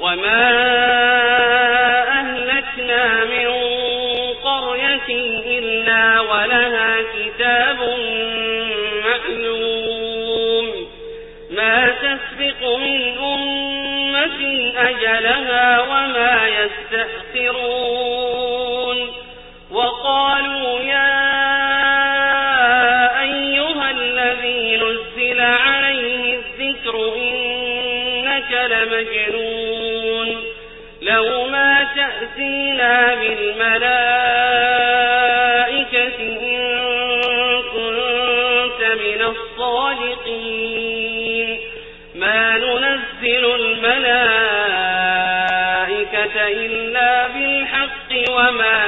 وما أهلكنا من قرية إلا ولها كتاب معلوم ما تسبق من أمة أجلها وما يستأخرون وقالوا يا أيها الذي نزل عليه الذكر إنك لمجنون لو ما تأتينا بالملائكة إن كنت من الصادقين. ما ننزل الملائكة إلا بالحق وما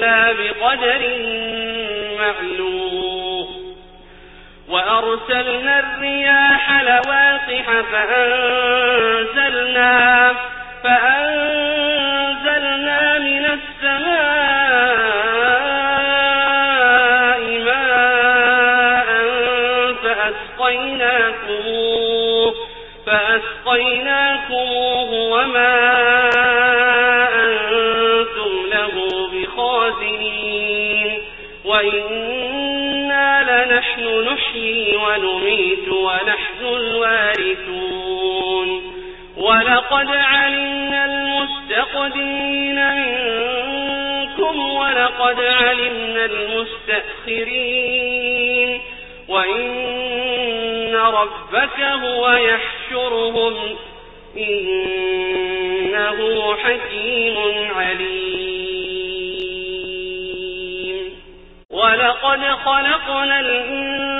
إلا بقدر معلوم. وأرسلنا الرياح لواقح فأنزلنا فأنزلنا من السماء ماء فأسقيناكموه فأسقيناكموه نحيي ونميت ونحن الوارثون. ولقد علمنا المستقدمين منكم ولقد علمنا المستأخرين. وإن ربك هو يحشرهم إنه حكيم عليم. ولقد خلقنا الإنسان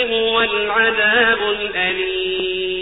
هو العذاب الأليم.